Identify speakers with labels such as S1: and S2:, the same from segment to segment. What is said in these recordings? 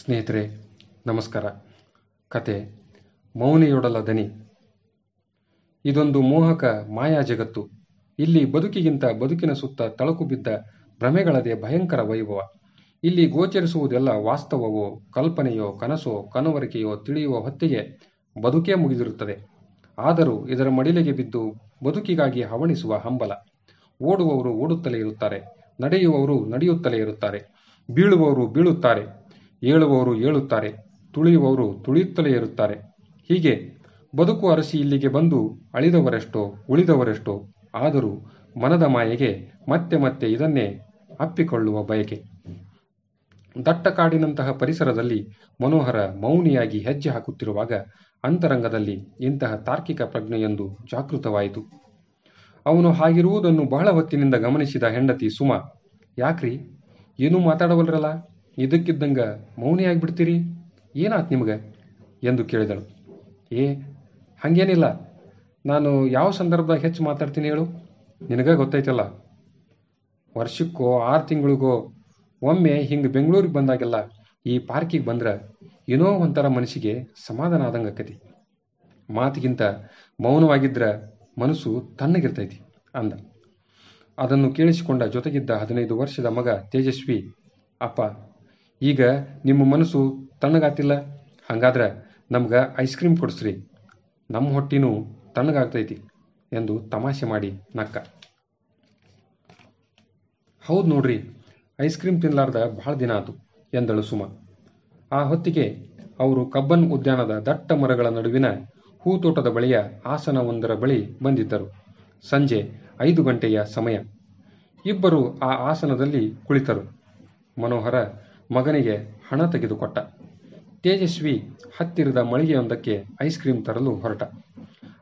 S1: ಸ್ನೇಹಿತರೆ, ನಮಸ್ಕಾರ. ಕತೆ, ಮೌನಿಯೊಡಲ ದನಿ. ಇದೊಂದು ಮೋಹಕ ಮಾಯಾ ಜಗತ್ತು. ಇಲ್ಲಿ ಬದುಕಿಗಿಂತ ಬದುಕಿನ ಸುತ್ತ ತಳಕು ಬಿದ್ದ ಭ್ರಮೆಗಳದೇ ಭಯಂಕರ ವೈಭವ. ಇಲ್ಲಿ ಗೋಚರಿಸುವುದೆಲ್ಲ ವಾಸ್ತವವೋ, ಕಲ್ಪನೆಯೋ, ಕನಸೋ, ಕನವರಿಕೆಯೋ ತಿಳಿಯುವ ಹೊತ್ತಿಗೆ ಬದುಕೇ ಮುಗಿದಿರುತ್ತದೆ. ಆದರೂ ಇದರ ಮಡಿಲೆಗೆ ಬಿದ್ದು ಬದುಕಿಗಾಗಿ ಹವಣಿಸುವ ಹಂಬಲ. ಓಡುವವರು ಓಡುತ್ತಲೇ ಇರುತ್ತಾರೆ, ನಡೆಯುವವರು ನಡೆಯುತ್ತಲೇ ಇರುತ್ತಾರೆ, ಬೀಳುವವರು ಬೀಳುತ್ತಾರೆ. ಏಳುವವರು ಏಳುತ್ತಾರೆ, ತುಳಿಯುವವರು ತುಳಿಯುತ್ತಲೇ ಇರುತ್ತಾರೆ. ಹೀಗೆ ಬದುಕು ಅರಸಿ ಇಲ್ಲಿಗೆ ಬಂದು ಅಳಿದವರೆಷ್ಟೋ ಉಳಿದವರೆಷ್ಟೋ ಆದರೂ ಮನದ ಮಾಯೆಗೆ ಮತ್ತೆ ಮತ್ತೆ ಇದನ್ನೇ ಅಪ್ಪಿಕೊಳ್ಳುವ ಬಯಕೆ. ದಟ್ಟ ಕಾಡಿನಂತಹ ಪರಿಸರದಲ್ಲಿ ಮನೋಹರ ಮೌನಿಯಾಗಿ ಹೆಜ್ಜೆ ಹಾಕುತ್ತಿರುವಾಗ ಅಂತರಂಗದಲ್ಲಿ ಇಂತಹ ತಾರ್ಕಿಕ ಪ್ರಜ್ಞೆಯೊಂದು ಜಾಗೃತವಾಯಿತು. ಅವನು ಹಾಗಿರುವುದನ್ನು ಬಹಳ ಹೊತ್ತಿನಿಂದ ಗಮನಿಸಿದ ಹೆಂಡತಿ ಸುಮಾ, ಯಾಕ್ರಿ? ಏನೂ ಮಾತಾಡವಲ್ರಲ್ಲ? ಇದಕ್ಕಿದ್ದಂಗ ಮೌನಿಯಾಗ್ಬಿಡ್ತೀರಿ ಏನಾತ್ ನಿಮಗೆ? ಎಂದು ಕೇಳಿದಳು. ಏ, ಹಂಗೇನಿಲ್ಲ. ನಾನು ಯಾವ ಸಂದರ್ಭದಾಗ ಹೆಚ್ಚು ಮಾತಾಡ್ತೀನಿ ಹೇಳು? ನಿನಗ ಗೊತ್ತೈತಲ್ಲ. ವರ್ಷಕ್ಕೋ, ಆರು ತಿಂಗಳಿಗೋ, ಒಮ್ಮೆ ಹಿಂಗೆ ಬೆಂಗಳೂರಿಗೆ ಬಂದಾಗೆಲ್ಲ ಈ ಪಾರ್ಕಿಗೆ ಬಂದ್ರೆ ಏನೋ ಒಂಥರ ಮನಸ್ಸಿಗೆ ಸಮಾಧಾನ ಆದಂಗೆ ಆಕತಿ. ಮಾತಿಗಿಂತ ಮೌನವಾಗಿದ್ರ ಮನಸ್ಸು ತಣ್ಣಗಿರ್ತೈತಿ, ಅಂದ. ಅದನ್ನು ಕೇಳಿಸಿಕೊಂಡ ಜೊತೆಗಿದ್ದ ಹದಿನೈದು ವರ್ಷದ ಮಗ ತೇಜಸ್ವಿ, ಅಪ್ಪ ಈಗ ನಿಮ್ಮ ಮನಸ್ಸು ತಣ್ಣಗಾತಿಲ್ಲ ಹಾಗಾದ್ರೆ ನಮ್ಗೆ ಐಸ್ ಕ್ರೀಮ್ ಕೊಡಿಸ್ರಿ. ನಮ್ಮ ಹೊಟ್ಟಿನೂ ತಣ್ಣಗಾಗ್ತೈತಿ ಎಂದು ತಮಾಷೆ ಮಾಡಿ ನಕ್ಕ. ಹೌದು ನೋಡ್ರಿ ಐಸ್ ಕ್ರೀಮ್ ತಿನ್ಲಾರ್ದ ಬಹಳ ದಿನ ಆತು ಎಂದಳು ಸುಮ. ಆ ಹೊತ್ತಿಗೆ ಅವರು ಕಬ್ಬನ್ ಉದ್ಯಾನದ ದಟ್ಟ ಮರಗಳ ನಡುವಿನ ಹೂತೋಟದ ಬಳಿಯ ಆಸನವೊಂದರ ಬಳಿ ಬಂದಿದ್ದರು. ಸಂಜೆ ಐದು ಗಂಟೆಯ ಸಮಯ. ಇಬ್ಬರು ಆ ಆಸನದಲ್ಲಿ ಕುಳಿತರು. ಮನೋಹರ ಮಗನಿಗೆ ಹಣ ತೆಗೆದುಕೊಟ್ಟ. ತೇಜಸ್ವಿ ಹತ್ತಿರದ ಮಳಿಗೆಯೊಂದಕ್ಕೆ ಐಸ್ ಕ್ರೀಮ್ ತರಲು ಹೊರಟ.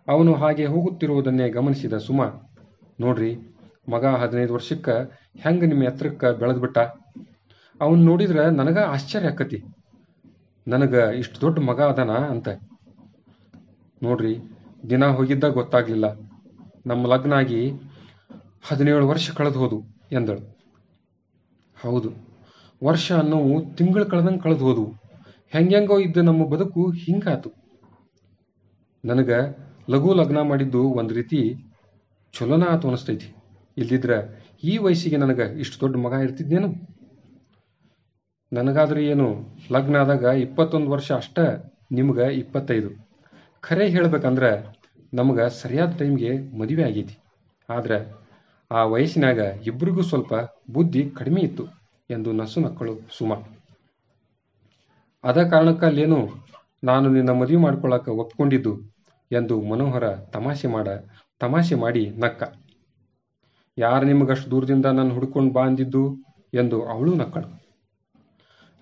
S1: ಅವನು ಹಾಗೆ ಹೋಗುತ್ತಿರುವುದನ್ನೇ ಗಮನಿಸಿದ ಸುಮಾ, ನೋಡ್ರಿ, ಮಗ ಹದಿನೈದು ವರ್ಷಕ್ಕೆ ಹೆಂಗ ನಿಮ್ಮ ಎತ್ತರಕ್ಕೆ ಬೆಳೆದ್ಬಿಟ್ಟ? ಅವನ್ ನೋಡಿದ್ರೆ ನನಗ ಆಶ್ಚರ್ಯ ಆಕತಿ. ನನಗ ಇಷ್ಟು ದೊಡ್ಡ ಮಗ ಅದನ ಅಂತ. ನೋಡ್ರಿ, ದಿನ ಹೋಗಿದ್ದ ಗೊತ್ತಾಗ್ಲಿಲ್ಲ. ನಮ್ಮ ಲಗ್ನ ಆಗಿ ಹದಿನೇಳು ವರ್ಷ ಕಳೆದು ಹೋದು ಎಂದಳು. ಹೌದು ವರ್ಷ ಅನ್ನೋವು ತಿಂಗಳು ಕಳೆದಂಗೆ ಕಳೆದು ಹೋದವು. ಹೆಂಗೆಂಗೋ ಇದ್ದ ನಮ್ಮ ಬದುಕು ಹಿಂಗಾತು. ನನಗ ಲಘು ಲಗ್ನ ಮಾಡಿದ್ದು ಒಂದು ರೀತಿ ಚಲೋನ ಆತು ಅನಿಸ್ತೈತಿ. ಇಲ್ದಿದ್ರ ಈ ವಯಸ್ಸಿಗೆ ನನಗೆ ಇಷ್ಟು ದೊಡ್ಡ ಮಗ ಇರ್ತಿದ್ದೇನು ನನಗಾದ್ರೆ ಏನು, ಲಗ್ನ ಆದಾಗ ಇಪ್ಪತ್ತೊಂದು ವರ್ಷ ಅಷ್ಟ, ನಿಮ್ಗೆ ಇಪ್ಪತ್ತೈದು. ಖರೆ ಹೇಳ್ಬೇಕಂದ್ರೆ ನಮ್ಗೆ ಸರಿಯಾದ ಟೈಮ್ಗೆ ಮದುವೆ ಆಗೈತಿ. ಆದ್ರೆ ಆ ವಯಸ್ಸಿನಾಗ ಇಬ್ಬರಿಗೂ ಸ್ವಲ್ಪ ಬುದ್ಧಿ ಕಡಿಮೆ ಇತ್ತು. ಎಂದು ನಸು ನಕ್ಕಳು ಸುಮ. ಅದ ಕಾರಣಕ್ಕಲ್ಲೇನು ನಾನು ನಿನ್ನ ಮದುವೆ ಮಾಡ್ಕೊಳ್ಳಾಕ ಒಪ್ಕೊಂಡಿದ್ದು ಎಂದು ಮನೋಹರ ತಮಾಷೆ ಮಾಡ, ತಮಾಷೆ ಮಾಡಿ ನಕ್ಕ. ಯಾರು ನಿಮಗಷ್ಟು ದೂರದಿಂದ ನಾನು ಹುಡ್ಕೊಂಡು ಬಾ ಎಂದು ಅವಳು ನಕ್ಕಳು.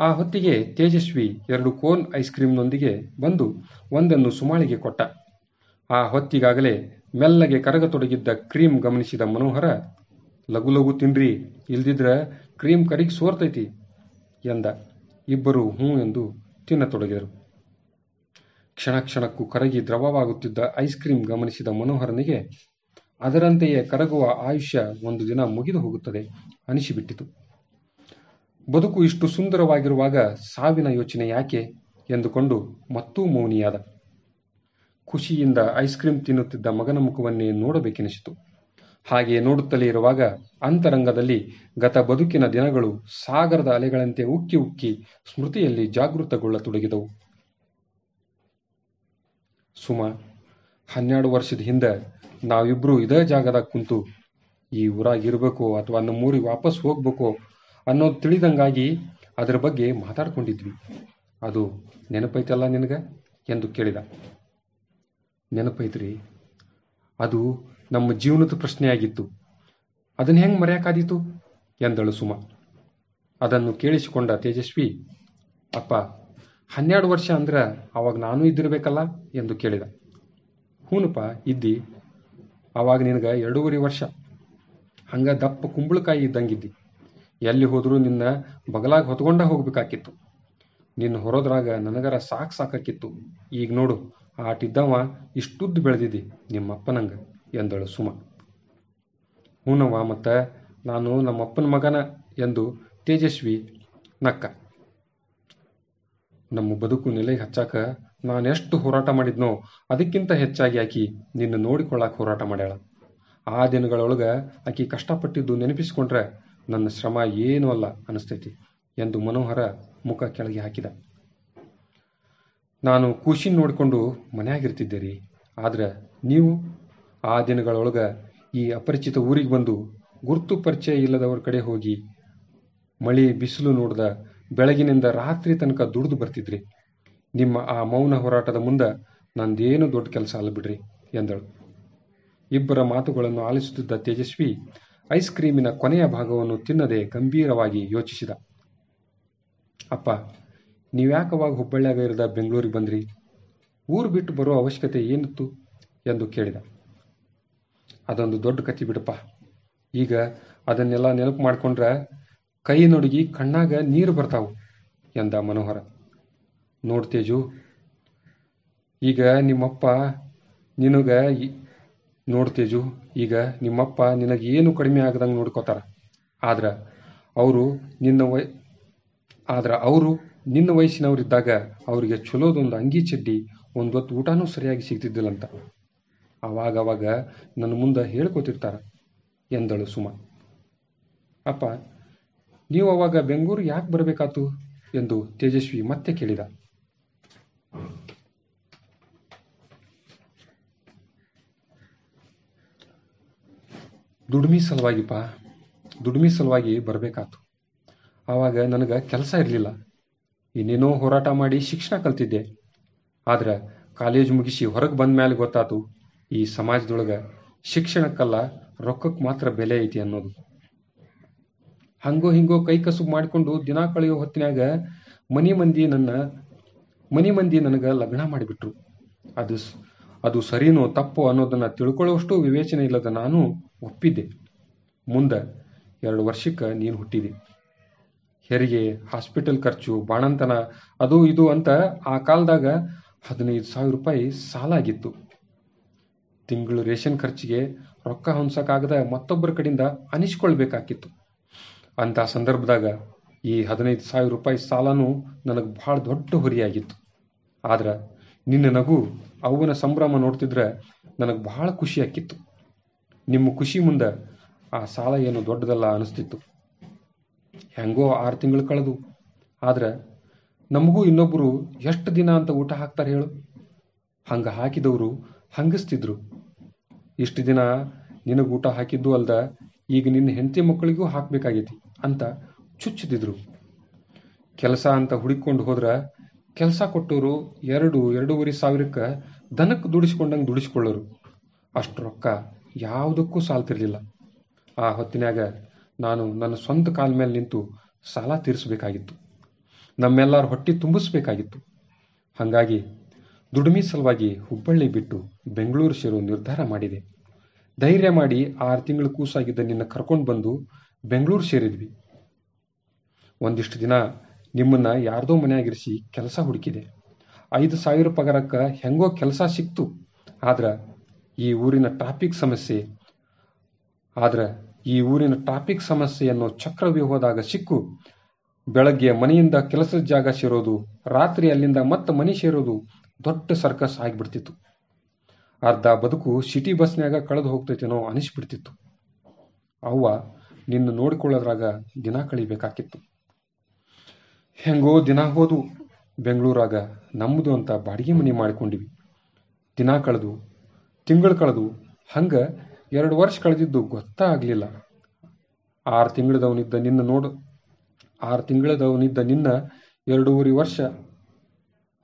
S1: ಆ ಹೊತ್ತಿಗೆ ತೇಜಸ್ವಿ ಎರಡು ಕೋನ್ ಐಸ್ ಕ್ರೀಮ್ನೊಂದಿಗೆ ಬಂದು ಒಂದನ್ನು ಸುಮಾಳಿಗೆ ಕೊಟ್ಟ. ಆ ಹೊತ್ತಿಗಾಗಲೇ ಮೆಲ್ಲಗೆ ಕರಗತೊಡಗಿದ್ದ ಕ್ರೀಮ್ ಗಮನಿಸಿದ ಮನೋಹರ ಲಘು ಲಘು ತಿನ್ರಿ, ಇಲ್ದಿದ್ರ ಕ್ರೀಮ್ ಕರಿಗೆ ಸೋರ್ತೈತಿ ಎಂದ ಇಬ್ಬರು ಹ್ಞೂ ಎಂದು ತಿನ್ನತೊಡಗಿದರು. ಕ್ಷಣ ಕ್ಷಣಕ್ಕೂ ಕರಗಿ ದ್ರವವಾಗುತ್ತಿದ್ದ ಐಸ್ ಕ್ರೀಮ್ ಗಮನಿಸಿದ ಮನೋಹರನಿಗೆ ಅದರಂತೆಯೇ ಕರಗುವ ಆಯುಷ್ಯ ಒಂದು ದಿನ ಮುಗಿದು ಹೋಗುತ್ತದೆ ಅನಿಸಿಬಿಟ್ಟಿತು. ಬದುಕು ಇಷ್ಟು ಸುಂದರವಾಗಿರುವಾಗ ಸಾವಿನ ಯೋಚನೆ ಯಾಕೆ ಎಂದುಕೊಂಡು ಮತ್ತೂ ಮೌನಿಯಾದ. ಖುಷಿಯಿಂದ ಐಸ್ ಕ್ರೀಮ್ ತಿನ್ನುತ್ತಿದ್ದ ಮಗನ ಮುಖವನ್ನೇ ನೋಡಬೇಕೆನಿಸಿತು. ಹಾಗೆ ನೋಡುತ್ತಲೇ ಇರುವಾಗ ಅಂತರಂಗದಲ್ಲಿ ಗತ ಬದುಕಿನ ದಿನಗಳು ಸಾಗರದ ಅಲೆಗಳಂತೆ ಉಕ್ಕಿ ಉಕ್ಕಿ ಸ್ಮೃತಿಯಲ್ಲಿ ಜಾಗೃತಗೊಳ್ಳತೊಡಗಿದವು. ಸುಮ, ಹನ್ನೆರಡು ವರ್ಷದ ಹಿಂದೆ ನಾವಿಬ್ರು ಇದೇ ಜಾಗದಾಗ ಕುಂತು ಈ ಊರಾಗಿರ್ಬೇಕು ಅಥವಾ ನಮ್ಮೂರಿಗೆ ವಾಪಸ್ ಹೋಗ್ಬೇಕೋ ಅನ್ನೋದು ತಿಳಿದಂಗಾಗಿ ಅದರ ಬಗ್ಗೆ ಮಾತಾಡ್ಕೊಂಡಿದ್ವಿ. ಅದು ನೆನಪೈತಲ್ಲ ನಿನಗೆ? ಎಂದು ಕೇಳಿದ. ನೆನಪೈತ್ರಿ. ಅದು ನಮ್ಮ ಜೀವನದ ಪ್ರಶ್ನೆಯಾಗಿತ್ತು ಅದನ್ನ ಹೆಂಗೆ ಮರೆಯಕ್ಕಾದೀತು? ಎಂದಳು ಸುಮ. ಅದನ್ನು ಕೇಳಿಸಿಕೊಂಡ ತೇಜಸ್ವಿ, ಅಪ್ಪ, ಹನ್ನೆರಡು ವರ್ಷ ಅಂದ್ರೆ ಅವಾಗ ನಾನು ಇದ್ದಿರ್ಬೇಕಲ್ಲ? ಎಂದು ಕೇಳಿದ. ಹೂನಪ್ಪ, ಇದ್ದಿ. ಅವಾಗ ನಿನಗ ಎರಡೂವರೆ ವರ್ಷ. ಹಂಗ ದಪ್ಪ ಕುಂಬಳಕಾಯಿ ಇದ್ದಂಗಿದ್ದಿ. ಎಲ್ಲಿ ಹೋದರೂ ನಿನ್ನ ಬಗಲಾಗಿ ಹೊತ್ಕೊಂಡ ಹೋಗ್ಬೇಕಾಕಿತ್ತು. ನಿನ್ನ ಹೊರೋದ್ರಾಗ ನನಗರ ಸಾಕು ಸಾಕಾಕಿತ್ತು. ಈಗ ನೋಡು, ಆಟಿದ್ದವ ಇಷ್ಟುದ್ದು ಬೆಳೆದಿದ್ದಿ ನಿಮ್ಮಪ್ಪನಂಗ. ಎಂದಳು ಸುಮ. ಹೂನವ್ವ ಮತ್ತ ನಾನು ನಮ್ಮಪ್ಪನ ಮಗನ ಎಂದು ತೇಜಸ್ವಿ ನಕ್ಕ. ನಮ್ಮ ಬದುಕು ನೆಲೆಗೆ ಹಚ್ಚಾಕ ನಾನೆಷ್ಟು ಹೋರಾಟ ಮಾಡಿದ್ನೋ ಅದಕ್ಕಿಂತ ಹೆಚ್ಚಾಗಿ ಆಕಿ ನಿನ್ನ ನೋಡಿಕೊಳ್ಳಾಕ ಹೋರಾಟ ಮಾಡ್ಯಾಳ. ಆ ದಿನಗಳೊಳಗ ಆಕಿ ಕಷ್ಟಪಟ್ಟಿದ್ದು ನೆನಪಿಸಿಕೊಂಡ್ರೆ ನನ್ನ ಶ್ರಮ ಏನೂ ಅಲ್ಲ ಅನಿಸ್ತೈತಿ ಎಂದು ಮನೋಹರ ಮುಖ ಕೆಳಗೆ ಹಾಕಿದ. ನಾನು ಖುಷಿ ನೋಡಿಕೊಂಡು ಮನೆಯಾಗಿರ್ತಿದ್ದೆ ರೀ, ಆದರೆ ನೀವು ಆ ದಿನಗಳೊಳಗೆ ಈ ಅಪರಿಚಿತ ಊರಿಗೆ ಬಂದು ಗುರುತು ಪರಿಚಯ ಇಲ್ಲದವ್ರ ಕಡೆ ಹೋಗಿ ಮಳೆ ಬಿಸಿಲು ನೋಡ್ದ ಬೆಳಗಿನಿಂದ ರಾತ್ರಿ ತನಕ ದುಡಿದು ಬರ್ತಿದ್ರಿ. ನಿಮ್ಮ ಆ ಮೌನ ಹೋರಾಟದ ಮುಂದೆ ನಂದೇನು ದೊಡ್ಡ ಕೆಲಸ ಅಲ್ಲ ಬಿಡ್ರಿ, ಎಂದಳು. ಇಬ್ಬರ ಮಾತುಗಳನ್ನು ಆಲಿಸುತ್ತಿದ್ದ ತೇಜಸ್ವಿ ಐಸ್ ಕ್ರೀಮಿನ ಕೊನೆಯ ಭಾಗವನ್ನು ತಿನ್ನದೆ ಗಂಭೀರವಾಗಿ ಯೋಚಿಸಿದ. ಅಪ್ಪ, ನೀವ್ಯಾಕವಾಗ ಹುಬ್ಬಳ್ಳಿಯಾಗ ಇರದ ಬೆಂಗಳೂರಿಗೆ ಬಂದ್ರಿ? ಊರು ಬಿಟ್ಟು ಬರೋ ಅವಶ್ಯಕತೆ ಏನಿತ್ತು? ಎಂದು ಕೇಳಿದ. ಅದೊಂದು ದೊಡ್ಡ ಕತಿ ಬಿಡಪ್ಪ. ಈಗ ಅದನ್ನೆಲ್ಲ ನೆನಪು ಮಾಡ್ಕೊಂಡ್ರೆ ಕೈ ನೊಡಗಿ ಕಣ್ಣಾಗ ನೀರು ಬರ್ತಾವು ಎಂದ ಮನೋಹರ. ನೋಡ್ತೇಜು ಈಗ ನಿಮ್ಮಪ್ಪ ನಿನಗ ನೋಡ್ತೇಜು ಈಗ ನಿಮ್ಮಪ್ಪ ನಿನಗೆ ಏನು ಕಡಿಮೆ ಆಗದಂಗೆ ನೋಡ್ಕೋತಾರ. ಆದ್ರ ಅವರು ನಿನ್ನ ವಯ ಆದ್ರ ಅವರು ನಿನ್ನ ವಯಸ್ಸಿನವರಿದ್ದಾಗ ಅವರಿಗೆ ಚಲೋದೊಂದು ಅಂಗಿ ಚಡ್ಡಿ ಒಂದೊತ್ತು ಊಟನೂ ಸರಿಯಾಗಿ ಸಿಗ್ತಿದ್ದಿಲ್ಲಂತ. ಅವಾಗ ಅವಾಗ ನನ್ನ ಮುಂದೆ ಹೇಳ್ಕೊತಿರ್ತಾರ ಎಂದಳು ಸುಮ. ಅಪ್ಪ, ನೀವು ಅವಾಗ ಬೆಂಗಳೂರು ಯಾಕೆ ಬರಬೇಕಾತು? ಎಂದು ತೇಜಸ್ವಿ ಮತ್ತೆ ಕೇಳಿದ. ದುಡ್ಮಿ ಸಲುವಾಗಿಪ್ಪ, ದುಡ್ಮಿ ಸಲುವಾಗಿ ಬರಬೇಕಾತು. ಆವಾಗ ನನಗೆ ಕೆಲಸ ಇರಲಿಲ್ಲ. ಇನ್ನೇನೋ ಹೋರಾಟ ಮಾಡಿ ಶಿಕ್ಷಣ ಕಲ್ತಿದ್ದೆ. ಆದ್ರೆ ಕಾಲೇಜ್ ಮುಗಿಸಿ ಹೊರಗೆ ಬಂದ ಮೇಲೆ ಗೊತ್ತಾತು ಈ ಸಮಾಜದೊಳಗ ಶಿಕ್ಷಣಕ್ಕಲ್ಲ ರೊಕ್ಕಕ್ಕೆ ಮಾತ್ರ ಬೆಲೆ ಐತಿ ಅನ್ನೋದು. ಹಂಗೋ ಹಿಂಗೋ ಕೈ ಕಸು ಮಾಡಿಕೊಂಡು ದಿನ ಕಳೆಯೋ ಹೊತ್ತಿನಾಗ ಮನಿ ಮಂದಿ ನನ್ನ, ಮನಿ ಮಂದಿ ನನಗೆ ಲಗ್ನ ಮಾಡಿಬಿಟ್ರು. ಅದು ಅದು ಸರಿನೋ ತಪ್ಪೋ ಅನ್ನೋದನ್ನ ತಿಳ್ಕೊಳ್ಳೋಷ್ಟು ವಿವೇಚನೆ ಇಲ್ಲದ ನಾನು ಒಪ್ಪಿದ್ದೆ. ಮುಂದೆ ಎರಡು ವರ್ಷಕ್ಕೆ ನೀನು ಹುಟ್ಟಿದೆ. ಹೆರಿಗೆ, ಹಾಸ್ಪಿಟಲ್ ಖರ್ಚು, ಬಾಣಂತನ, ಅದು ಇದು ಅಂತ ಆ ಕಾಲದಾಗ ಹದಿನೈದು ಸಾವಿರ ರೂಪಾಯಿ ಸಾಲ ಆಗಿತ್ತು ತಿಂಗಳು ರೇಷನ್ ಖರ್ಚಿಗೆ ರೊಕ್ಕ ಹೊಂದಕ್ಕಾಗದ ಮತ್ತೊಬ್ಬರ ಕಡೆಯಿಂದ ಅನಿಸ್ಕೊಳ್ಬೇಕಾಗಿತ್ತು ಅಂತ ಸಂದರ್ಭದಾಗ ಈ ಹದಿನೈದು ಸಾವಿರ ರೂಪಾಯಿ ಸಾಲನೂ ನನಗೆ ಬಹಳ ದೊಡ್ಡ ಹೊರಿಯಾಗಿತ್ತು. ಆದ್ರೆ ನಿನ್ನ ನಗು ಅವನ ಸಂಭ್ರಮ ನೋಡ್ತಿದ್ರೆ ನನಗೆ ಬಹಳ ಖುಷಿ ಆಕಿತ್ತು ನಿಮ್ಮ ಖುಷಿ ಮುಂದೆ ಆ ಸಾಲ ಏನು ದೊಡ್ಡದಲ್ಲ ಅನಿಸ್ತಿತ್ತು. ಹೆಂಗೋ ಆರು ತಿಂಗಳು ಕಳೆದು. ಆದ್ರೆ ನಮಗೂ ಇನ್ನೊಬ್ಬರು ಎಷ್ಟು ದಿನ ಅಂತ ಊಟ ಹಾಕ್ತಾರೆ ಹೇಳು. ಹಂಗ ಹಾಕಿದವರು ಹಂಗಿಸ್ತಿದ್ರು. ಇಷ್ಟು ದಿನ ನಿನಗೆ ಊಟ ಹಾಕಿದ್ದು ಅಲ್ದ, ಈಗ ನಿನ್ನ ಹೆಂಡತಿ ಮಕ್ಕಳಿಗೂ ಹಾಕಬೇಕಾಗೈತಿ ಅಂತ ಚುಚ್ಚುತ್ತಿದ್ರು ಕೆಲಸ ಅಂತ ಹುಡುಕೊಂಡು ಹೋದ್ರ ಕೆಲಸ ಕೊಟ್ಟವರು ಎರಡು, ಎರಡೂವರೆ ಸಾವಿರಕ್ಕೆ ದನಕ್ಕೆ ದುಡಿಸ್ಕೊಂಡಂಗೆ ದುಡಿಸ್ಕೊಳ್ಳೋರು. ಅಷ್ಟು ರೊಕ್ಕ ಯಾವುದಕ್ಕೂ ಸಾಲ್ತಿರ್ಲಿಲ್ಲ. ಆ ಹೊತ್ತಿನಾಗ ನಾನು ನನ್ನ ಸ್ವಂತ ಕಾಲ ಮೇಲೆ ನಿಂತು ಸಾಲ ತೀರಿಸಬೇಕಾಗಿತ್ತು. ನಮ್ಮೆಲ್ಲರ ಹೊಟ್ಟಿ ತುಂಬಿಸ್ಬೇಕಾಗಿತ್ತು. ಹಾಗಾಗಿ ದುಡಿಮೆ ಸಲುವಾಗಿ ಹುಬ್ಬಳ್ಳಿ ಬಿಟ್ಟು ಬೆಂಗಳೂರು ಸೇರೋ ನಿರ್ಧಾರ ಮಾಡಿದೆ. ಧೈರ್ಯ ಮಾಡಿ ಆರು ತಿಂಗಳು ಕೂಸಾಗಿದ್ದ ನಿನ್ನ ಕರ್ಕೊಂಡು ಬಂದು ಬೆಂಗಳೂರು ಸೇರಿದ್ವಿ. ಒಂದಿಷ್ಟು ದಿನ ನಿಮ್ಮನ್ನ ಯಾರ್ದೋ ಮನೆಯಾಗಿರಿಸಿ ಕೆಲಸ ಹುಡುಕಿದೆ. ಐದು ಸಾವಿರ ಪಗಾರಕ್ಕ ಹೆಂಗೋ ಕೆಲಸ ಸಿಕ್ತು. ಆದ್ರ ಈ ಊರಿನ ಟ್ರಾಫಿಕ್ ಸಮಸ್ಯೆ, ಆದ್ರೆ ಈ ಊರಿನ ಟ್ರಾಫಿಕ್ ಸಮಸ್ಯೆ ಅನ್ನೋ ಚಕ್ರವ್ಯೂಹದಾಗ ಸಿಕ್ಕು. ಬೆಳಗ್ಗೆ ಮನೆಯಿಂದ ಕೆಲಸದ ಜಾಗ ಸೇರೋದು, ರಾತ್ರಿ ಅಲ್ಲಿಂದ ಮತ್ತೆ ಮನೆ ಸೇರೋದು ದೊಡ್ಡ ಸರ್ಕಸ್ ಆಗಿಬಿಡ್ತಿತ್ತು. ಅರ್ಧ ಬದುಕು ಸಿಟಿ ಬಸ್ನ್ಯಾಗ ಕಳೆದು ಹೋಗ್ತೈತೇನೋ ಅನಿಸ್ಬಿಡ್ತಿತ್ತು. ಅವ್ವ ನಿನ್ನ ನೋಡಿಕೊಳ್ಳೋದ್ರಾಗ ದಿನ ಕಳಿಬೇಕಾಕಿತ್ತು. ಹೆಂಗೋ ದಿನ ಹೋದು. ಬೆಂಗಳೂರಾಗ ನಮ್ಮದು ಅಂತ ಬಾಡಿಗೆ ಮನೆ ಮಾಡಿಕೊಂಡಿವಿ. ದಿನ ಕಳೆದು, ತಿಂಗಳು ಕಳೆದು, ಹಂಗ ಎರಡು ವರ್ಷ ಕಳೆದಿದ್ದು ಗೊತ್ತಾ ಆಗಲಿಲ್ಲ. ಆರು ತಿಂಗಳದವನಿದ್ದ ನಿನ್ನ ನೋಡು. ಆರು ತಿಂಗಳದವನಿದ್ದ ನಿನ್ನ ಎರಡೂವರೆ ವರ್ಷ.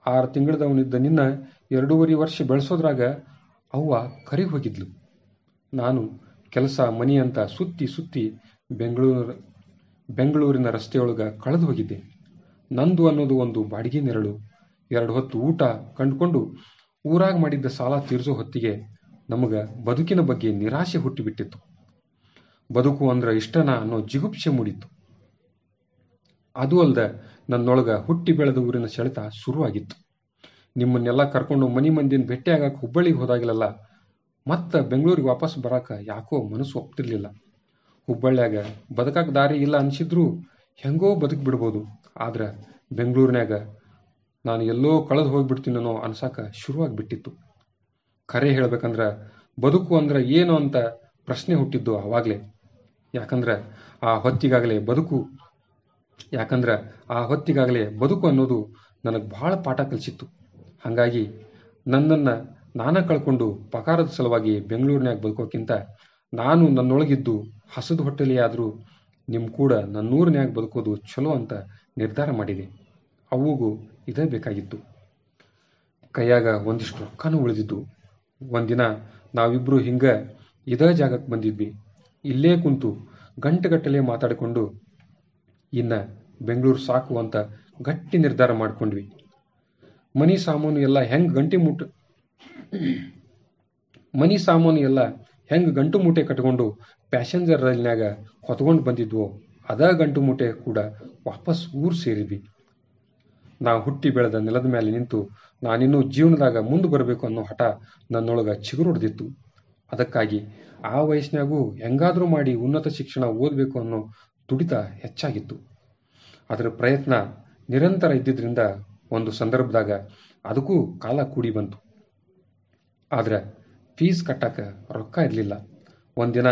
S1: ಆರು ತಿಂಗಳದವನಿದ್ದ ನಿನ್ನ ಎರಡೂವರೆ ವರ್ಷ ಬೆಳೆಸೋದ್ರಾಗ ಅವ್ವ ಕರಿ ಹೋಗಿದ್ಲು ನಾನು ಕೆಲಸ ಮನಿ ಅಂತ ಸುತ್ತಿ ಸುತ್ತಿ ಬೆಂಗಳೂರು, ಬೆಂಗಳೂರಿನ ರಸ್ತೆಯೊಳಗ ಕಳೆದು ಹೋಗಿದ್ದೆ ನಂದು ಅನ್ನೋದು ಒಂದು ಬಾಡಿಗೆ ನೆರಳು. ಎರಡು ಹೊತ್ತು ಊಟ ಕಂಡುಕೊಂಡು ಊರಾಗ ಮಾಡಿದ್ದ ಸಾಲ ತೀರಿಸೋ ಹೊತ್ತಿಗೆ ನಮಗೆ ಬದುಕಿನ ಬಗ್ಗೆ ನಿರಾಶೆ ಹುಟ್ಟಿಬಿಟ್ಟಿತ್ತು. ಬದುಕು ಅಂದ್ರೆ ಇಷ್ಟನಾ ಅನ್ನೋ ಜಿಗುಪ್ಸೆ ಮೂಡಿತ್ತು. ಅದು ಅಲ್ಲದೆ ನನ್ನೊಳಗ ಹುಟ್ಟಿ ಬೆಳೆದ ಊರಿನ ಸೆಳೆತ ಶುರುವಾಗಿತ್ತು. ನಿಮ್ಮನ್ನೆಲ್ಲ ಕರ್ಕೊಂಡು ಮನಿ ಮಂದಿನ ಭೇಟಿಯಾಗಕ್ಕೆ ಹುಬ್ಬಳ್ಳಿಗೆ ಹೋದಾಗಲೆಲ್ಲ ಮತ್ತೆ ಬೆಂಗಳೂರಿಗೆ ವಾಪಸ್ ಬರಾಕ ಯಾಕೋ ಮನಸ್ಸು ಒಪ್ತಿರ್ಲಿಲ್ಲ. ಹುಬ್ಬಳ್ಳಿಯಾಗ ಬದುಕಕ್ಕೆ ದಾರಿ ಇಲ್ಲ ಅನ್ಸಿದ್ರು ಹೆಂಗೋ ಬದುಕ್ ಬಿಡ್ಬೋದು. ಆದ್ರೆ ಬೆಂಗಳೂರಿನಾಗ ನಾನು ಎಲ್ಲೋ ಕಳೆದು ಹೋಗ್ಬಿಡ್ತೀನೋ ಅನ್ಸಾಕ ಶುರುವಾಗ್ಬಿಟ್ಟಿತ್ತು. ಖರೆ ಹೇಳ್ಬೇಕಂದ್ರ ಬದುಕು ಅಂದ್ರೆ ಏನು ಅಂತ ಪ್ರಶ್ನೆ ಹುಟ್ಟಿದ್ದು ಆವಾಗಲೇ ಯಾಕಂದ್ರೆ ಆ ಹೊತ್ತಿಗಾಗಲೇ ಬದುಕು. ಯಾಕಂದ್ರೆ ಆ ಹೊತ್ತಿಗಾಗಲೇ ಬದುಕು ಅನ್ನೋದು ನನಗೆ ಬಹಳ ಪಾಠ ಕಲಿಸಿತ್ತು. ಹಾಗಾಗಿ ನನ್ನನ್ನು ನಾನು ಕಳ್ಕೊಂಡು ಪಕಾರದ ಸಲುವಾಗಿ ಬೆಂಗಳೂರಿನಾಗ ಬದುಕೋಕ್ಕಿಂತ ನಾನು ನನ್ನೊಳಗಿದ್ದು ಹಸದು ಹೊಟ್ಟೆಲೆಯಾದರೂ ನಿಮ್ಮ ಕೂಡ ನನ್ನೂರಿನ್ಯಾಗ ಬದುಕೋದು ಚಲೋ ಅಂತ ನಿರ್ಧಾರ ಮಾಡಿದೆ. ಅವುಗೂ ಇದೇ ಬೇಕಾಗಿತ್ತು. ಕೈಯಾಗ ಒಂದಿಷ್ಟು ರೊಕ್ಕನೂ ಉಳಿದಿದ್ದು. ಒಂದಿನ ನಾವಿಬ್ಬರು ಹಿಂಗೆ ಇದೇ ಜಾಗಕ್ಕೆ ಬಂದಿದ್ವಿ. ಇಲ್ಲೇ ಕುಂತು ಗಂಟೆಗಟ್ಟಲೆ ಮಾತಾಡಿಕೊಂಡು, ಇನ್ನು ಬೆಂಗಳೂರು ಸಾಕು ಅಂತ ಗಟ್ಟಿ ನಿರ್ಧಾರ ಮಾಡ್ಕೊಂಡ್ವಿ. ಮನಿ ಸಾಮಾನು ಎಲ್ಲ ಹೆಂಗ್ ಗಂಟಿ ಮುಟ್ಟ ಮನಿ ಸಾಮಾನು ಎಲ್ಲ ಹೆಂಗ್ ಗಂಟು ಮೂಟೆ ಕಟ್ಕೊಂಡು ಪ್ಯಾಸೆಂಜರ್ ರೈಲ್ನಾಗ ಹೊತ್ಕೊಂಡು ಬಂದಿದ್ವೋ ಅದ ಗಂಟು ಮೂಟೆ ಕೂಡ ವಾಪಸ್ ಊರು ಸೇರಿದ್ವಿ. ನಾ ಹುಟ್ಟಿ ಬೆಳೆದ ನೆಲದ ಮೇಲೆ ನಿಂತು ನಾನಿನ್ನೂ ಜೀವನದಾಗ ಮುಂದೆ ಬರಬೇಕು ಅನ್ನೋ ಹಠ ನನ್ನೊಳಗ ಚಿಗುರೊಡ್ದಿತ್ತು. ಅದಕ್ಕಾಗಿ ಆ ವಯಸ್ಸಿನಾಗೂ ಹೆಂಗಾದ್ರೂ ಮಾಡಿ ಉನ್ನತ ಶಿಕ್ಷಣ ಓದಬೇಕು ಅನ್ನೋ ತುಡಿತ ಹೆಚ್ಚಾಗಿತ್ತು. ಅದರ ಪ್ರಯತ್ನ ನಿರಂತರ ಇದ್ದಿದ್ರಿಂದ ಒಂದು ಸಂದರ್ಭದಾಗ ಅದಕ್ಕೂ ಕಾಲ ಕೂಡಿ ಬಂತು. ಆದ್ರೆ ಫೀಸ್ ಕಟ್ಟಕ್ಕೆ ರೊಕ್ಕ ಇರಲಿಲ್ಲ. ಒಂದಿನ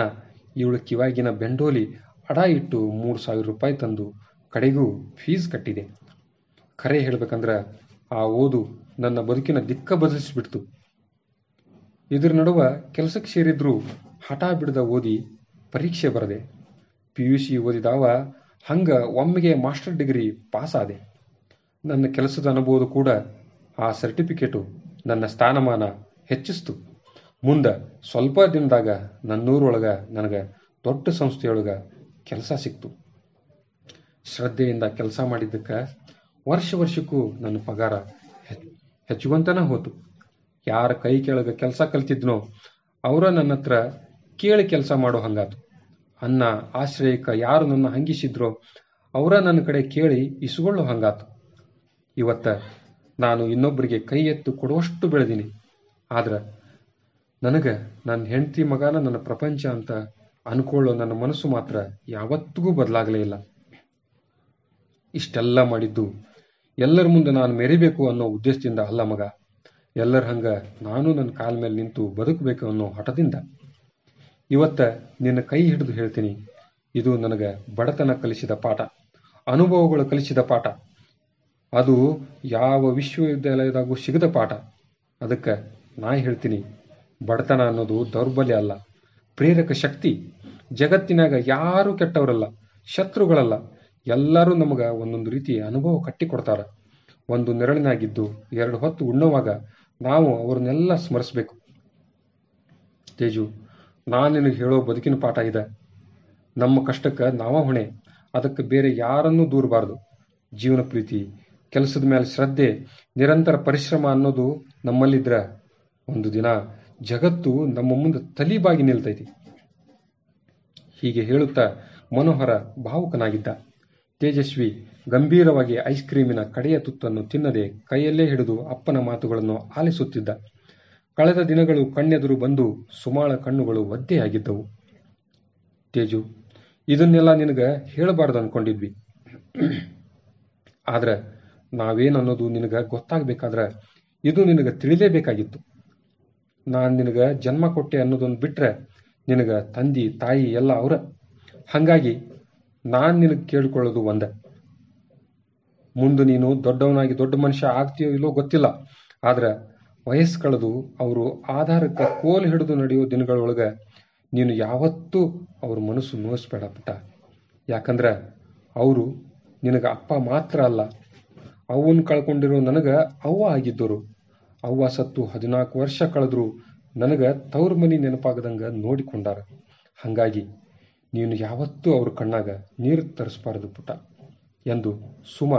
S1: ಇವಳು ಕಿವಾಗಿನ ಬೆಂಡೋಲಿ ಅಡ ಇಟ್ಟು ಮೂರು ಸಾವಿರ ರೂಪಾಯಿ ತಂದು ಕಡೆಗೂ ಫೀಸ್ ಕಟ್ಟಿದೆ. ಖರೆ ಹೇಳಬೇಕಂದ್ರೆ ಆ ಓದು ನನ್ನ ಬದುಕಿನ ದಿಕ್ಕ ಬದಲಿಸಿಬಿಡ್ತು. ಇದ್ರ ನಡುವ ಕೆಲಸಕ್ಕೆ ಸೇರಿದ್ರು ಹಠ ಬಿಡದ ಓದಿ ಪರೀಕ್ಷೆ ಬರದೆ. ಪಿ ಯು ಸಿ ಓದಿದಾವ ಹಂಗ ಒಮ್ಮೆಗೆ ಮಾಸ್ಟರ್ ಡಿಗ್ರಿ ಪಾಸ್ ಆದೆ. ನನ್ನ ಕೆಲಸದ ಅನುಭವದ ಕೂಡ ಆ ಸರ್ಟಿಫಿಕೇಟು ನನ್ನ ಸ್ಥಾನಮಾನ ಹೆಚ್ಚಿಸ್ತು. ಮುಂದೆ ಸ್ವಲ್ಪ ದಿನದಾಗ ನನ್ನೂರೊಳಗೆ ನನಗೆ ದೊಡ್ಡ ಸಂಸ್ಥೆಯೊಳಗೆ ಕೆಲಸ ಸಿಕ್ತು. ಶ್ರದ್ಧೆಯಿಂದ ಕೆಲಸ ಮಾಡಿದ್ದಕ್ಕೆ ವರ್ಷ ವರ್ಷಕ್ಕೂ ನನ್ನ ಪಗಾರ ಹೆಚ್ಚುವಂತನ ಹೋತು. ಯಾರ ಕೈ ಕೆಳಗೆ ಕೆಲಸ ಕಲ್ತಿದ್ನೋ ಅವರ ನನ್ನ ಹತ್ರ ಕೇಳಿ ಕೆಲಸ ಮಾಡೋ ಹಂಗಾತು. ಅನ್ನ ಆಶ್ರಯಕ್ಕೆ ಯಾರು ನನ್ನ ಹಂಗಿಸಿದ್ರೋ ಅವರ ನನ್ನ ಕಡೆ ಕೇಳಿ ಇಸುಗೊಳ್ಳೋ ಹಂಗಾತು. ಇವತ್ತ ನಾನು ಇನ್ನೊಬ್ಬರಿಗೆ ಕೈ ಎತ್ತು ಕೊಡುವಷ್ಟು ಬೆಳೆದೀನಿ. ಆದ್ರ ನನಗೆ ನನ್ನ ಹೆಂಡತಿ ಮಗನ ನನ್ನ ಪ್ರಪಂಚ ಅಂತ ಅನ್ಕೊಳ್ಳೋ ನನ್ನ ಮನಸ್ಸು ಮಾತ್ರ ಯಾವತ್ತಿಗೂ ಬದಲಾಗಲೇ ಇಲ್ಲ. ಇಷ್ಟೆಲ್ಲ ಮಾಡಿದ್ದು ಎಲ್ಲರ ಮುಂದೆ ನಾನು ಮೆರಿಬೇಕು ಅನ್ನೋ ಉದ್ದೇಶದಿಂದ ಅಲ್ಲ ಮಗ. ಎಲ್ಲರ ಹಂಗ ನಾನು ನನ್ನ ಕಾಲ ಮೇಲೆ ನಿಂತು ಬದುಕಬೇಕು ಅನ್ನೋ ಹಠದಿಂದ. ಇವತ್ತ ನಿನ್ನ ಕೈ ಹಿಡಿದು ಹೇಳ್ತೀನಿ. ಇದು ನನಗೆ ಬಡತನ ಕಲಿಸಿದ ಪಾಠ. ಅನುಭವಗಳು ಕಲಿಸಿದ ಪಾಠ. ಅದು ಯಾವ ವಿಶ್ವವಿದ್ಯಾಲಯದಾಗೂ ಸಿಗದ ಪಾಠ. ಅದಕ್ಕೆ ನಾ ಹೇಳ್ತೀನಿ, ಬಡತನ ಅನ್ನೋದು ದೌರ್ಬಲ್ಯ ಅಲ್ಲ. ಪ್ರೇರಕ ಶಕ್ತಿ. ಜಗತ್ತಿನಾಗ ಯಾರು ಕೆಟ್ಟವರಲ್ಲ, ಶತ್ರುಗಳಲ್ಲ. ಎಲ್ಲರೂ ನಮಗ ಒಂದೊಂದು ರೀತಿ ಅನುಭವ ಕಟ್ಟಿಕೊಡ್ತಾರ. ಒಂದು ನೆರಳಿನಾಗಿದ್ದು ಎರಡು ಹೊತ್ತು ಉಣ್ಣುವಾಗ ನಾವು ಅವ್ರನ್ನೆಲ್ಲ ಸ್ಮರಿಸ್ಬೇಕು. ತೇಜು, ನಾನು ನಿನಗೆ ಹೇಳೋ ಬದುಕಿನ ಪಾಠ ಇದೆ. ನಮ್ಮ ಕಷ್ಟಕ್ಕೆ ನಾವ ಹೊಣೆ. ಅದಕ್ಕೆ ಬೇರೆ ಯಾರನ್ನೂ ದೂರಬಾರ್ದು. ಜೀವನ ಪ್ರೀತಿ ಕೆಲಸದ ಮೇಲೆ ಶ್ರದ್ಧೆ, ನಿರಂತರ ಪರಿಶ್ರಮ ಅನ್ನೋದು ನಮ್ಮಲ್ಲಿದ್ರ ಒಂದು ದಿನ. ಜಗತ್ತು ನಮ್ಮ ಮುಂದೆ ತಲಿಬಾಗಿ ನಿಲ್ತೈತಿ. ಹೀಗೆ ಹೇಳುತ್ತಾ ಮನೋಹರ ಭಾವುಕನಾಗಿದ್ದ. ತೇಜಸ್ವಿ ಗಂಭೀರವಾಗಿ ಐಸ್ ಕ್ರೀಮಿನ ಕಡೆಯ ತುತ್ತನ್ನು ತಿನ್ನದೆ ಕೈಯಲ್ಲೇ ಹಿಡಿದು ಅಪ್ಪನ ಮಾತುಗಳನ್ನು ಆಲಿಸುತ್ತಿದ್ದ. ಕಳೆದ ದಿನಗಳು ಕಣ್ಣೆದುರು ಬಂದು ಸುಮಾಳ ಕಣ್ಣುಗಳು ಒದ್ದೆಯಾಗಿದ್ದವು. ತೇಜು, ಇದನ್ನೆಲ್ಲ ನಿನಗೆ ಹೇಳಬಾರ್ದು ಅನ್ಕೊಂಡಿದ್ವಿ. ಆದ್ರೆ ನಾವೇನನ್ನೋದು ನಿನಗೆ ಗೊತ್ತಾಗಬೇಕಾದ್ರೆ ಇದು ನಿನಗೆ ತಿಳಿಲೇಬೇಕಾಗಿತ್ತು. ನಾನು ನಿನಗೆ ಜನ್ಮ ಕೊಟ್ಟೆ ಅನ್ನೋದೊಂದು ಬಿಟ್ರೆ ನಿನಗೆ ತಂದಿ, ತಾಯಿ ಎಲ್ಲ ಅವರ. ಹಾಗಾಗಿ ನಾನು ನಿನಗೆ ಕೇಳ್ಕೊಳ್ಳೋದು ಒಂದೇ. ಮುಂದೆ ನೀನು ದೊಡ್ಡವನಾಗಿ ದೊಡ್ಡ ಮನುಷ್ಯ ಆಗ್ತೀಯೋ ಇಲ್ಲೋ ಗೊತ್ತಿಲ್ಲ. ಆದ್ರೆ ವಯಸ್ಸು ಕಳೆದು ಅವರು ಆಧಾರಕ್ಕೆ ಕೋಲು ಹಿಡಿದು ನಡೆಯೋ ದಿನಗಳೊಳಗೆ ನೀನು ಯಾವತ್ತೂ ಅವ್ರ ಮನಸ್ಸು ನೋಯಿಸ್ಬೇಡ ಪುಟ್ಟ. ಯಾಕಂದ್ರೆ ಅವರು ನಿನಗೆ ಅಪ್ಪ ಮಾತ್ರ ಅಲ್ಲ ಅವನ್ ಕಳ್ಕೊಂಡಿರೋ ನನಗೆ ಅವ್ವ ಆಗಿದ್ದರು. ಅವ್ವ ಸತ್ತು ಹದಿನಾಲ್ಕು ವರ್ಷ ಕಳೆದ್ರು. ನನಗೆ ತವ್ರ ಮನಿ ನೆನಪಾಗದಂಗ ನೋಡಿಕೊಂಡಾರ. ಹಾಗಾಗಿ ನೀನು ಯಾವತ್ತೂ ಅವ್ರ ಕಣ್ಣಾಗ ನೀರು ತರಿಸಬಾರದು ಪುಟ ಎಂದು ಸುಮ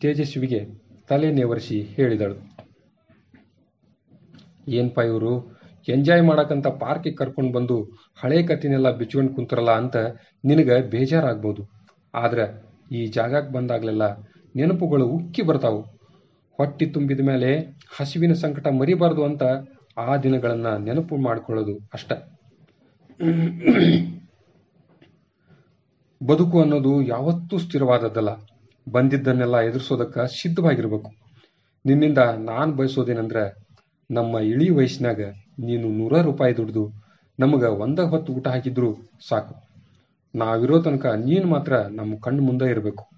S1: ತೇಜಸ್ವಿಗೆ ತಲೆ ನೇವರಿಸಿ ಹೇಳಿದಳು. ಏನ್ಪ ಇವರು? ಎಂಜಾಯ್ ಮಾಡಕ್ಕಂತ ಪಾರ್ಕಿಗೆ ಕರ್ಕೊಂಡು ಬಂದು ಹಳೆ ಕತ್ತಿನೆಲ್ಲ ಬಿಚ್ಕೊಂಡು ಕುಂತರಲ್ಲ ಅಂತ ನಿನಗೆ ಬೇಜಾರಾಗ್ಬೋದು. ಆದ್ರೆ ಈ ಜಾಗಕ್ಕೆ ಬಂದಾಗ್ಲೆಲ್ಲ ನೆನಪುಗಳು ಉಕ್ಕಿ ಬರ್ತಾವು. ಹೊಟ್ಟಿ ತುಂಬಿದ ಮೇಲೆ ಹಸಿವಿನ ಸಂಕಟ ಮರಿಬಾರದು ಅಂತ ಆ ದಿನಗಳನ್ನ ನೆನಪು ಮಾಡಿಕೊಳ್ಳೋದು ಅಷ್ಟ. ಬದುಕು ಅನ್ನೋದು ಯಾವತ್ತೂ ಸ್ಥಿರವಾದದ್ದಲ್ಲ. ಬಂದಿದ್ದನ್ನೆಲ್ಲ ಎದುರಿಸೋದಕ್ಕೆ ಸಿದ್ಧವಾಗಿರ್ಬೇಕು. ನಿನ್ನಿಂದ ನಾನು ಬಯಸೋದೇನೆಂದ್ರೆ, ನಮ್ಮ ಇಳಿ ವಯಸ್ಸಿನಾಗ ನೀನು ನೂರ ರೂಪಾಯಿ ದುಡ್ದು ನಮಗೆ ಒಂದ ಹೊತ್ತು ಊಟ ಹಾಕಿದ್ರು ಸಾಕು. ನಾವಿರೋ ತನಕ ನೀನು ಮಾತ್ರ ನಮ್ಮ ಕಣ್ಣು ಮುಂದೆ ಇರಬೇಕು.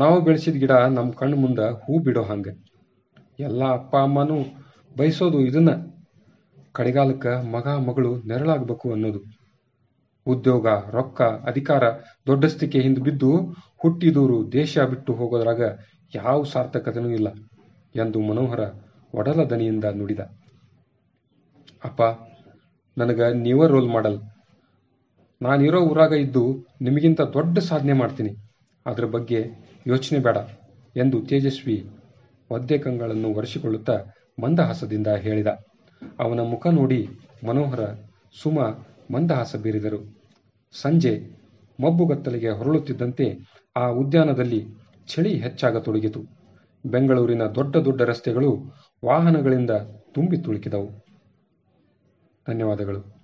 S1: ನಾವು ಬೆಳೆಸಿದ ಗಿಡ ನಮ್ಮ ಕಣ್ಣು ಮುಂದೆ ಹೂ ಬಿಡೋ ಹಂಗೆ. ಎಲ್ಲ ಅಪ್ಪ ಅಮ್ಮನೂ ಬಯಸೋದು ಇದನ್ನ. ಕಡೆಗಾಲಕ್ಕೆ ಮಗ ಮಗಳು ನೆರಳಾಗಬೇಕು ಅನ್ನೋದು. ಉದ್ಯೋಗ, ರೊಕ್ಕ, ಅಧಿಕಾರ ದೊಡ್ಡಸ್ತಿಕೆ ಹಿಂದೆ ಬಿದ್ದು ಹುಟ್ಟಿದೂರು ದೇಶ ಬಿಟ್ಟು ಹೋಗೋದ್ರಾಗ ಯಾವ ಸಾರ್ಥಕತೆನೂ ಇಲ್ಲ ಎಂದು ಮನೋಹರ ಒಡಲ ದನಿಯಿಂದ ನುಡಿದ. ಅಪ್ಪ, ನನಗ ನೀವ ರೋಲ್ ಮಾಡಲ್. ನಾನಿರೋ ಊರಾಗ ಇದ್ದು ನಿಮಗಿಂತ ದೊಡ್ಡ ಸಾಧನೆ ಮಾಡ್ತೀನಿ. ಅದರ ಬಗ್ಗೆ ಯೋಚನೆ ಬೇಡ ಎಂದು ತೇಜಸ್ವಿ ಒದ್ದೆ ಕಂಗಳನ್ನು ಒರೆಸಿಕೊಳ್ಳುತ್ತಾ ಮಂದಹಾಸದಿಂದ ಹೇಳಿದ. ಅವನ ಮುಖ ನೋಡಿ ಮನೋಹರ ಸುಮ ಮಂದಹಾಸ ಬೀರಿದರು. ಸಂಜೆ ಮಬ್ಬುಗತ್ತಲಿಗೆ ಹೊರಳುತ್ತಿದ್ದಂತೆ ಆ ಉದ್ಯಾನದಲ್ಲಿ ಚಳಿ ಹೆಚ್ಚಾಗತೊಡಗಿತು ಬೆಂಗಳೂರಿನ ದೊಡ್ಡ ದೊಡ್ಡ ರಸ್ತೆಗಳು ವಾಹನಗಳಿಂದ ತುಂಬಿ ತುಳುಕಿದವು. ಧನ್ಯವಾದಗಳು.